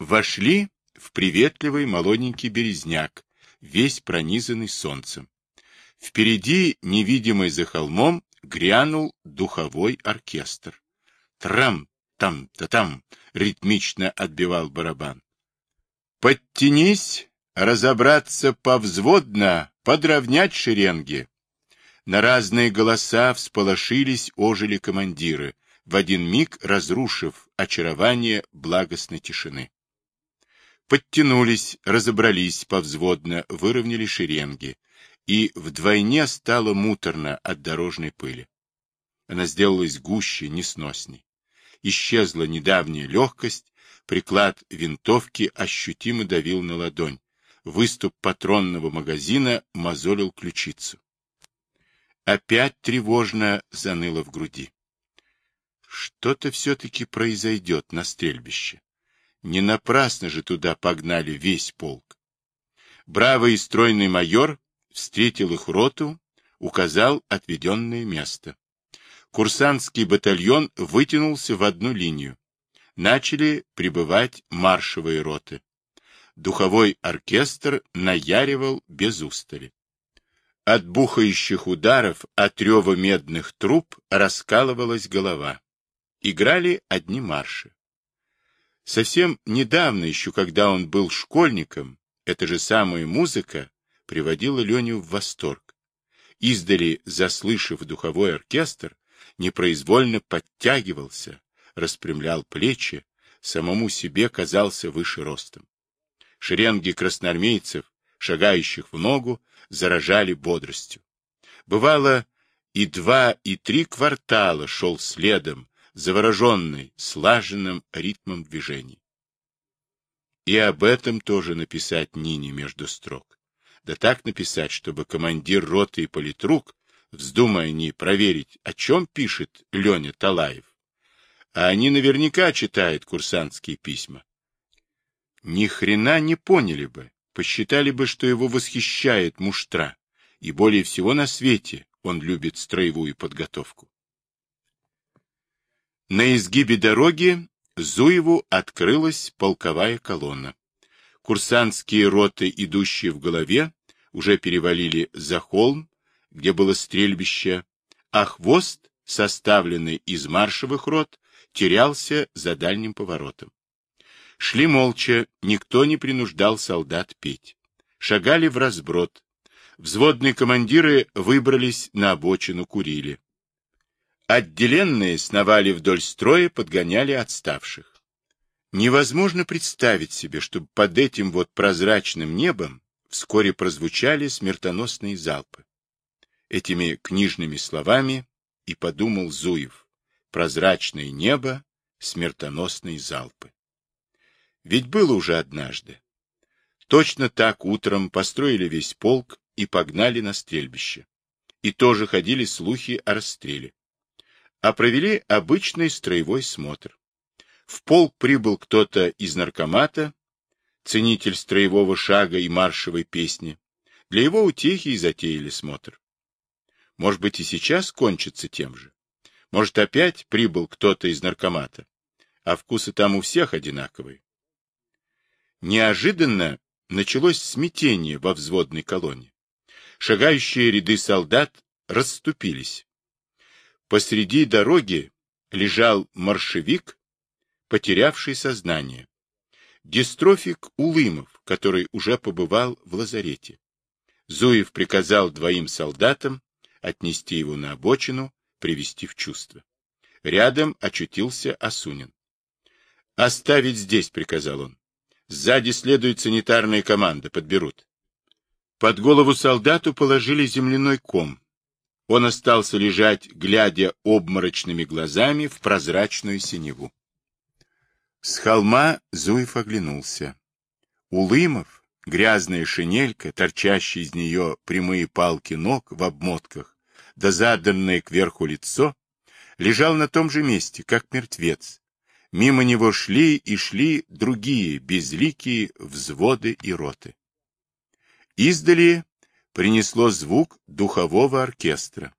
Вошли в приветливый молоденький березняк, весь пронизанный солнцем. Впереди, невидимый за холмом, грянул духовой оркестр. Трам, там, та там, ритмично отбивал барабан. Подтянись, разобраться повзводно, подровнять шеренги. На разные голоса всполошились, ожили командиры, в один миг разрушив очарование благостной тишины. Подтянулись, разобрались повзводно, выровняли шеренги, и вдвойне стало муторно от дорожной пыли. Она сделалась гуще, несносней. Исчезла недавняя легкость, приклад винтовки ощутимо давил на ладонь, выступ патронного магазина мозолил ключицу. Опять тревожно заныло в груди. Что-то все-таки произойдет на стрельбище. Не напрасно же туда погнали весь полк. Бравый и стройный майор встретил их роту, указал отведенное место. Курсантский батальон вытянулся в одну линию. Начали прибывать маршевые роты. Духовой оркестр наяривал без устали. От бухающих ударов, от рева медных труб раскалывалась голова. Играли одни марши. Совсем недавно еще, когда он был школьником, эта же самая музыка приводила Леню в восторг. Издали, заслышав духовой оркестр, непроизвольно подтягивался, распрямлял плечи, самому себе казался выше ростом. Шеренги красноармейцев, шагающих в ногу, заражали бодростью. Бывало, и два, и три квартала шел следом, завороженный, слаженным ритмом движений. И об этом тоже написать Нине между строк. Да так написать, чтобы командир роты и политрук, вздумая не проверить, о чем пишет Леня Талаев, а они наверняка читают курсантские письма, ни хрена не поняли бы, посчитали бы, что его восхищает муштра, и более всего на свете он любит строевую подготовку. На изгибе дороги Зуеву открылась полковая колонна. Курсантские роты, идущие в голове, уже перевалили за холм, где было стрельбище, а хвост, составленный из маршевых рот, терялся за дальним поворотом. Шли молча, никто не принуждал солдат петь. Шагали в разброд. Взводные командиры выбрались на обочину, курили. Отделенные сновали вдоль строя, подгоняли отставших. Невозможно представить себе, чтобы под этим вот прозрачным небом вскоре прозвучали смертоносные залпы. Этими книжными словами и подумал Зуев. Прозрачное небо, смертоносные залпы. Ведь было уже однажды. Точно так утром построили весь полк и погнали на стрельбище. И тоже ходили слухи о расстреле а провели обычный строевой смотр. В полк прибыл кто-то из наркомата, ценитель строевого шага и маршевой песни. Для его утехи и затеяли смотр. Может быть, и сейчас кончится тем же. Может, опять прибыл кто-то из наркомата, а вкусы там у всех одинаковые. Неожиданно началось смятение во взводной колонне. Шагающие ряды солдат расступились. Посреди дороги лежал маршевик, потерявший сознание. Дистрофик Улымов, который уже побывал в лазарете. Зуев приказал двоим солдатам отнести его на обочину, привести в чувство. Рядом очутился Асунин. «Оставить здесь», — приказал он. «Сзади следует санитарная команда, подберут». Под голову солдату положили земляной ком, он остался лежать, глядя обморочными глазами в прозрачную синеву. С холма Зуев оглянулся. Улымов, грязная шинелька, торчащие из нее прямые палки ног в обмотках, да заданное кверху лицо, лежал на том же месте, как мертвец. Мимо него шли и шли другие безликие взводы и роты. Издали принесло звук духового оркестра.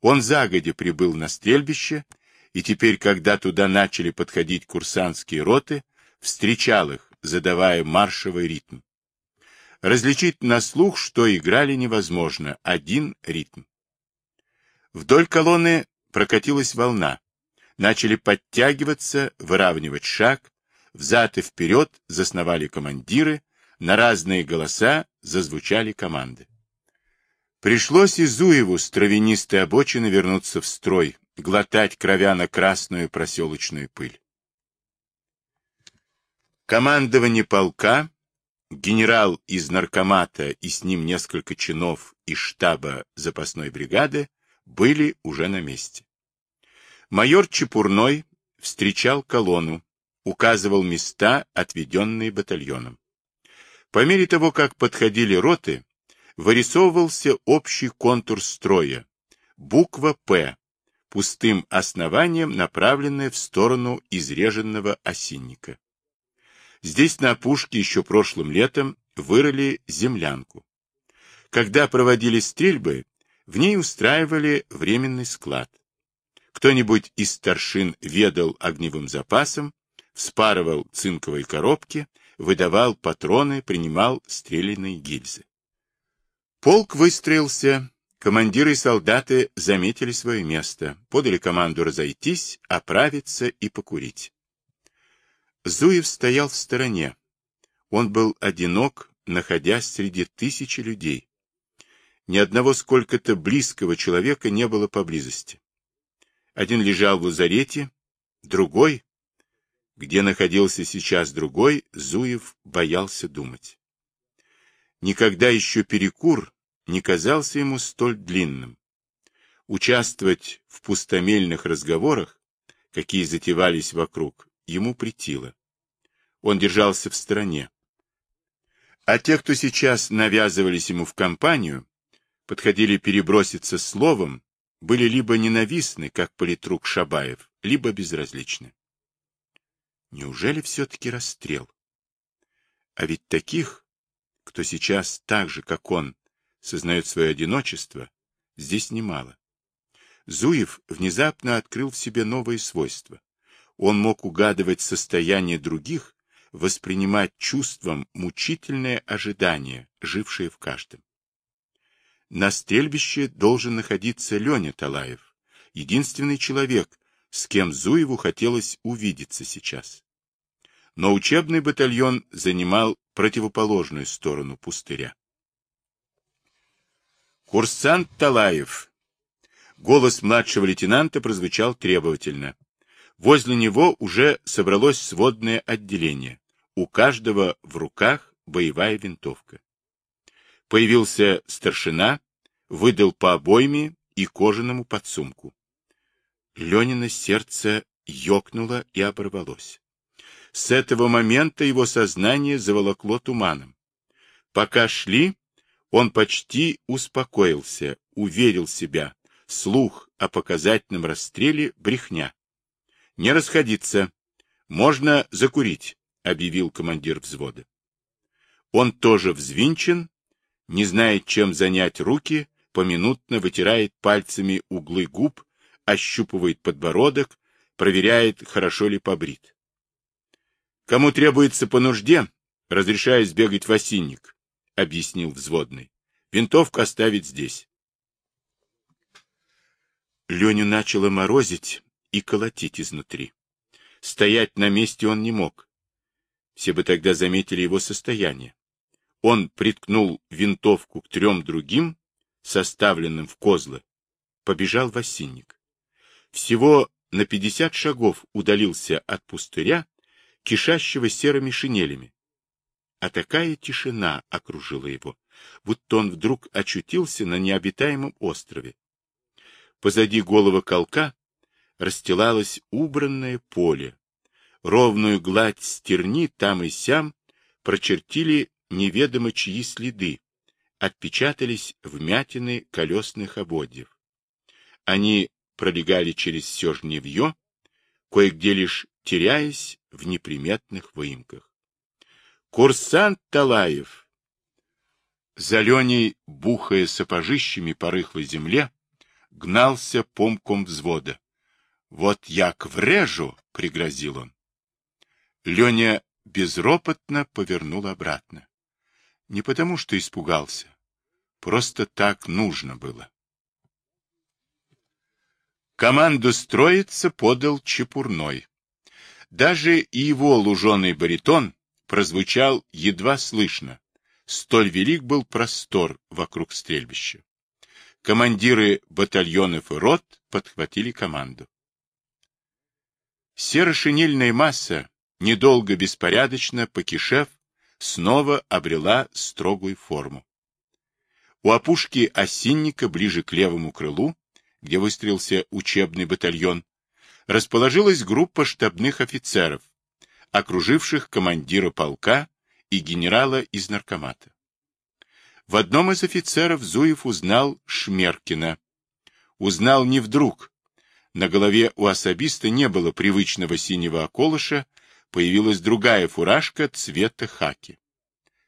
Он загодя прибыл на стрельбище, и теперь, когда туда начали подходить курсантские роты, встречал их задавая маршевый ритм. Различить на слух, что играли невозможно, один ритм. Вдоль колонны прокатилась волна. Начали подтягиваться, выравнивать шаг, взад и вперед засновали командиры, на разные голоса зазвучали команды. Пришлось и Зуеву с травянистой обочины вернуться в строй, глотать кровяно-красную проселочную пыль. Командование полка, генерал из наркомата и с ним несколько чинов из штаба запасной бригады были уже на месте. Майор Чепурной встречал колонну, указывал места, отведенные батальоном. По мере того, как подходили роты, вырисовывался общий контур строя, буква «П», пустым основанием, направленная в сторону изреженного осинника. Здесь на опушке еще прошлым летом вырыли землянку. Когда проводили стрельбы, в ней устраивали временный склад. Кто-нибудь из старшин ведал огневым запасом, вспарывал цинковые коробки, выдавал патроны, принимал стрелянные гильзы. Полк выстроился, командиры и солдаты заметили свое место, подали команду разойтись, оправиться и покурить. Зуев стоял в стороне. Он был одинок, находясь среди тысячи людей. Ни одного сколько-то близкого человека не было поблизости. Один лежал в лазарете, другой, где находился сейчас другой, Зуев боялся думать. Никогда еще перекур не казался ему столь длинным. Участвовать в пустомельных разговорах, какие затевались вокруг, ему притило. Он держался в стороне. А те, кто сейчас навязывались ему в компанию, подходили переброситься словом, были либо ненавистны, как политрук Шабаев, либо безразличны. Неужели все-таки расстрел? А ведь таких, кто сейчас так же, как он, сознает свое одиночество, здесь немало. Зуев внезапно открыл в себе новые свойства. Он мог угадывать состояние других, воспринимать чувством мучительное ожидание, жившее в каждом. На стрельбище должен находиться Леня Талаев, единственный человек, с кем Зуеву хотелось увидеться сейчас. Но учебный батальон занимал противоположную сторону пустыря. «Курсант Талаев!» Голос младшего лейтенанта прозвучал требовательно. Возле него уже собралось сводное отделение. У каждого в руках боевая винтовка. Появился старшина, выдал по обойме и кожаному подсумку. Ленина сердце ёкнуло и оборвалось. С этого момента его сознание заволокло туманом. Пока шли, он почти успокоился, уверил себя. Слух о показательном расстреле — брехня. «Не расходиться. Можно закурить», — объявил командир взвода. Он тоже взвинчен, не знает, чем занять руки, поминутно вытирает пальцами углы губ, ощупывает подбородок, проверяет, хорошо ли побрит. Кому требуется по нужде, разрешаю сбегать в осинник, объяснил взводный. Винтовку оставить здесь. Леню начало морозить и колотить изнутри. Стоять на месте он не мог. Все бы тогда заметили его состояние. Он приткнул винтовку к трем другим, составленным в козлы, побежал в осинник. Всего на пятьдесят шагов удалился от пустыря, кишащего серыми шинелями. А такая тишина окружила его, будто он вдруг очутился на необитаемом острове. Позади голого колка расстилалось убранное поле. Ровную гладь стерни там и сям прочертили неведомо чьи следы, отпечатались вмятины колесных ободьев. Они пролегали через все жневье, кое-где лишь теряясь в неприметных выемках. Курсант Талаев, зеленей, бухая сапожищами по рыхлой земле, гнался помком взвода. «Вот як врежу!» — пригрозил он. Леня безропотно повернул обратно. Не потому, что испугался. Просто так нужно было. Команду строиться подал Чепурной. Даже и его луженый баритон прозвучал едва слышно. Столь велик был простор вокруг стрельбища. Командиры батальонов и рот подхватили команду. Серо-шинельная масса, недолго беспорядочно покишев, снова обрела строгую форму. У опушки осинника, ближе к левому крылу, где выстроился учебный батальон, расположилась группа штабных офицеров, окруживших командира полка и генерала из наркомата. В одном из офицеров Зуев узнал Шмеркина. Узнал не вдруг. На голове у особиста не было привычного синего околыша, появилась другая фуражка цвета хаки.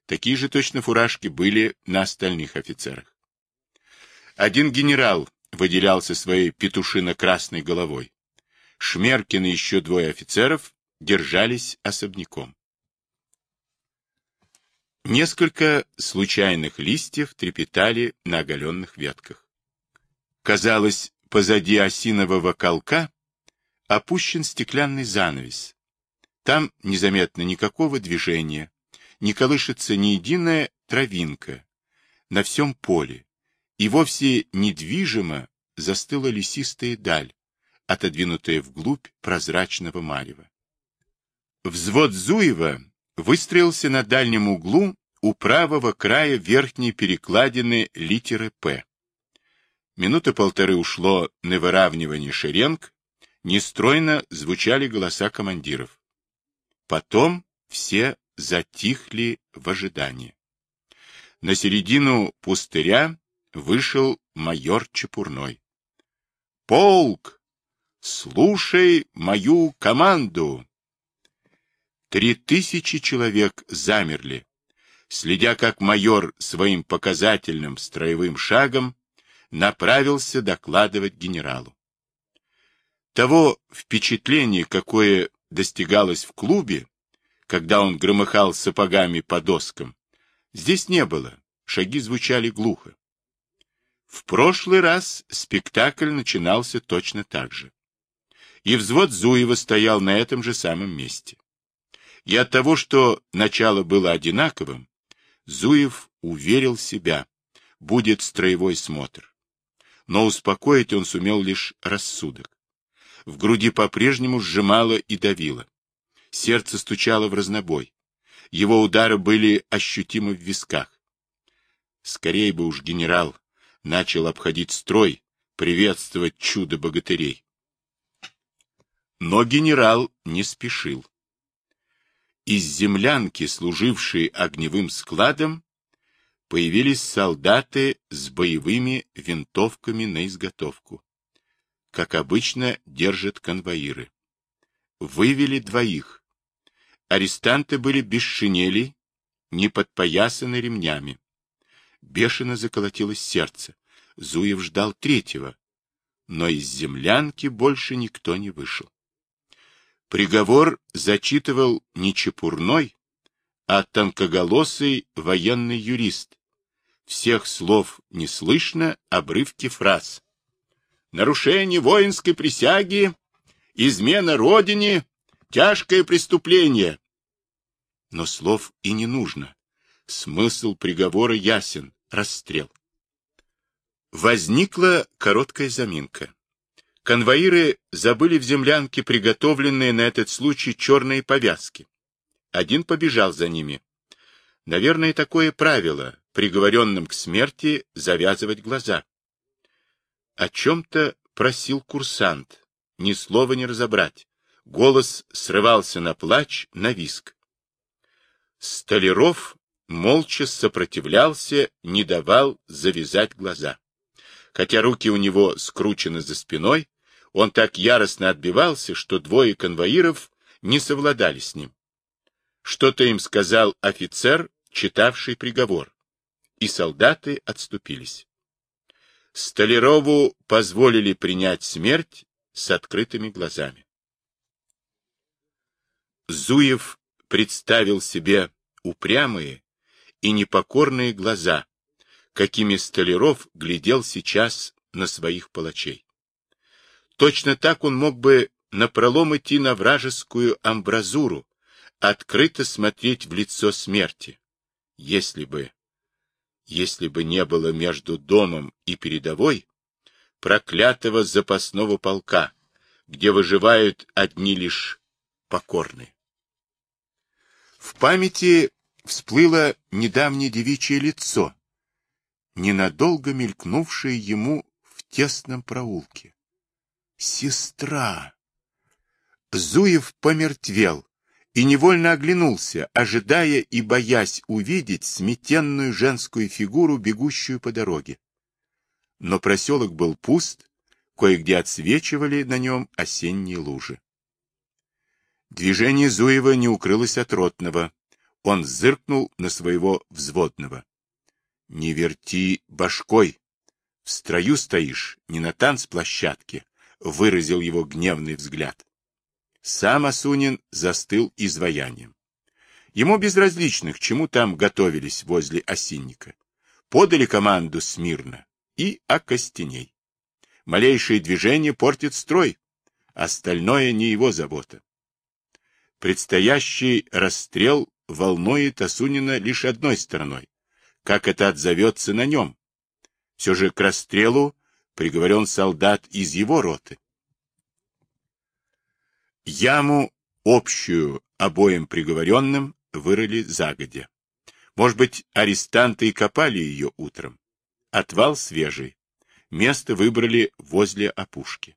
Такие же точно фуражки были на остальных офицерах. Один генерал выделялся своей петушино-красной головой. Шмеркин и еще двое офицеров держались особняком. Несколько случайных листьев трепетали на оголенных ветках. Казалось, позади осинового колка опущен стеклянный занавес, там незаметно никакого движения, не колышется ни единая травинка на всем поле, и вовсе недвижимо застыла лесистая даль, отодвинутая вглубь прозрачного марева. Взвод Зуева выстроился на дальнем углу у правого края верхней перекладины литеры «П». Минуты полторы ушло на выравнивание шеренг, нестройно звучали голоса командиров. Потом все затихли в ожидании. На середину пустыря вышел майор Чепурной. «Полк! Слушай мою команду!» Три тысячи человек замерли, следя, как майор своим показательным строевым шагом направился докладывать генералу. Того впечатления, какое достигалось в клубе, когда он громыхал сапогами по доскам, здесь не было, шаги звучали глухо. В прошлый раз спектакль начинался точно так же. И взвод Зуева стоял на этом же самом месте. И от того, что начало было одинаковым, Зуев уверил себя, будет строевой смотр. Но успокоить он сумел лишь рассудок в груди по-прежнему сжимало и давило. Сердце стучало в разнобой. Его удары были ощутимы в висках. Скорей бы уж генерал начал обходить строй, приветствовать чудо богатырей. Но генерал не спешил. Из землянки, служившей огневым складом, появились солдаты с боевыми винтовками на изготовку как обычно, держат конвоиры. Вывели двоих. Арестанты были без шинелей, не подпоясаны ремнями. Бешено заколотилось сердце. Зуев ждал третьего, но из землянки больше никто не вышел. Приговор зачитывал не Чепурной, а тонкоголосый военный юрист. Всех слов не слышно, обрывки фраз нарушение воинской присяги, измена родине, тяжкое преступление. Но слов и не нужно. Смысл приговора ясен — расстрел. Возникла короткая заминка. Конвоиры забыли в землянке приготовленные на этот случай черные повязки. Один побежал за ними. Наверное, такое правило, приговоренным к смерти, завязывать глаза. О чем-то просил курсант, ни слова не разобрать. Голос срывался на плач, на виск. Столяров молча сопротивлялся, не давал завязать глаза. Хотя руки у него скручены за спиной, он так яростно отбивался, что двое конвоиров не совладали с ним. Что-то им сказал офицер, читавший приговор, и солдаты отступились. Столярову позволили принять смерть с открытыми глазами. Зуев представил себе упрямые и непокорные глаза, какими Столяров глядел сейчас на своих палачей. Точно так он мог бы напролом идти на вражескую амбразуру, открыто смотреть в лицо смерти, если бы, если бы не было между домом и передовой проклятого запасного полка, где выживают одни лишь покорные. В памяти всплыло недавнее девичье лицо, ненадолго мелькнувшее ему в тесном проулке. Сестра! Зуев помертвел и невольно оглянулся, ожидая и боясь увидеть сметенную женскую фигуру, бегущую по дороге. Но проселок был пуст, кое-где отсвечивали на нем осенние лужи. Движение Зуева не укрылось от ротного. Он зыркнул на своего взводного. — Не верти башкой. В строю стоишь, не на танцплощадке, — выразил его гневный взгляд. Сам Асунин застыл изваянием. Ему безразлично, к чему там готовились возле осинника. Подали команду смирно и окостеней. Малейшее движение портит строй, остальное не его забота. Предстоящий расстрел волнует Асунина лишь одной стороной. Как это отзовется на нем? Все же к расстрелу приговорен солдат из его роты. Яму общую обоим приговоренным вырыли загодя. Может быть, арестанты и копали ее утром. Отвал свежий. Место выбрали возле опушки.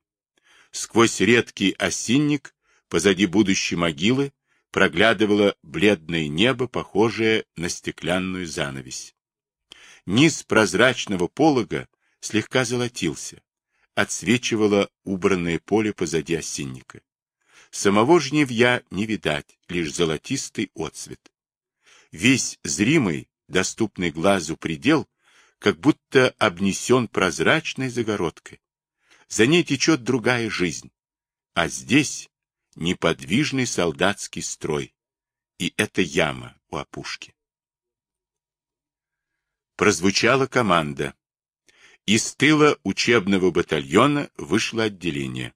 Сквозь редкий осинник позади будущей могилы проглядывало бледное небо, похожее на стеклянную занавесь. Низ прозрачного полога слегка золотился, отсвечивало убранное поле позади осинника. Самого жневья не видать, лишь золотистый отцвет. Весь зримый, доступный глазу предел, как будто обнесен прозрачной загородкой. За ней течет другая жизнь, а здесь неподвижный солдатский строй, и это яма у опушки. Прозвучала команда. Из тыла учебного батальона вышло отделение.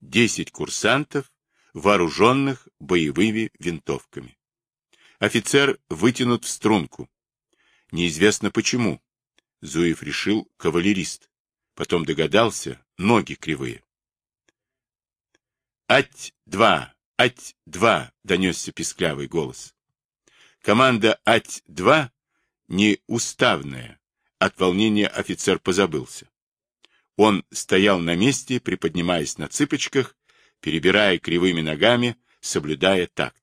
Десять курсантов, вооруженных боевыми винтовками. Офицер вытянут в струнку. Неизвестно почему. Зуев решил кавалерист. Потом догадался, ноги кривые. «Ать-2! Ать-2!» — донесся писклявый голос. Команда «Ать-2» не уставная. От волнения офицер позабылся. Он стоял на месте, приподнимаясь на цыпочках, перебирая кривыми ногами, соблюдая такт.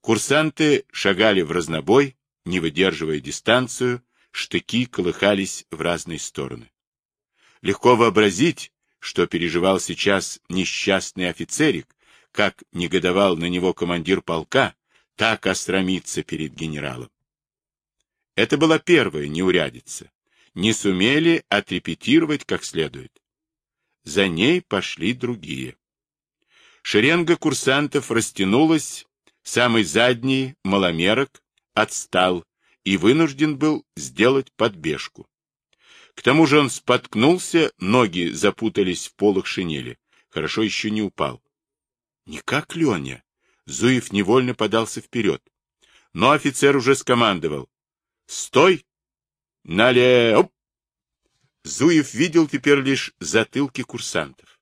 Курсанты шагали в разнобой, не выдерживая дистанцию, штыки колыхались в разные стороны. Легко вообразить, что переживал сейчас несчастный офицерик, как негодовал на него командир полка, так осрамиться перед генералом. Это была первая неурядица. Не сумели отрепетировать как следует. За ней пошли другие. Шеренга курсантов растянулась, самый задний, маломерок, отстал и вынужден был сделать подбежку. К тому же он споткнулся, ноги запутались в полах шинели. Хорошо еще не упал. Не как Леня. Зуев невольно подался вперед. Но офицер уже скомандовал. «Стой! Нале...» Зуев видел теперь лишь затылки курсантов.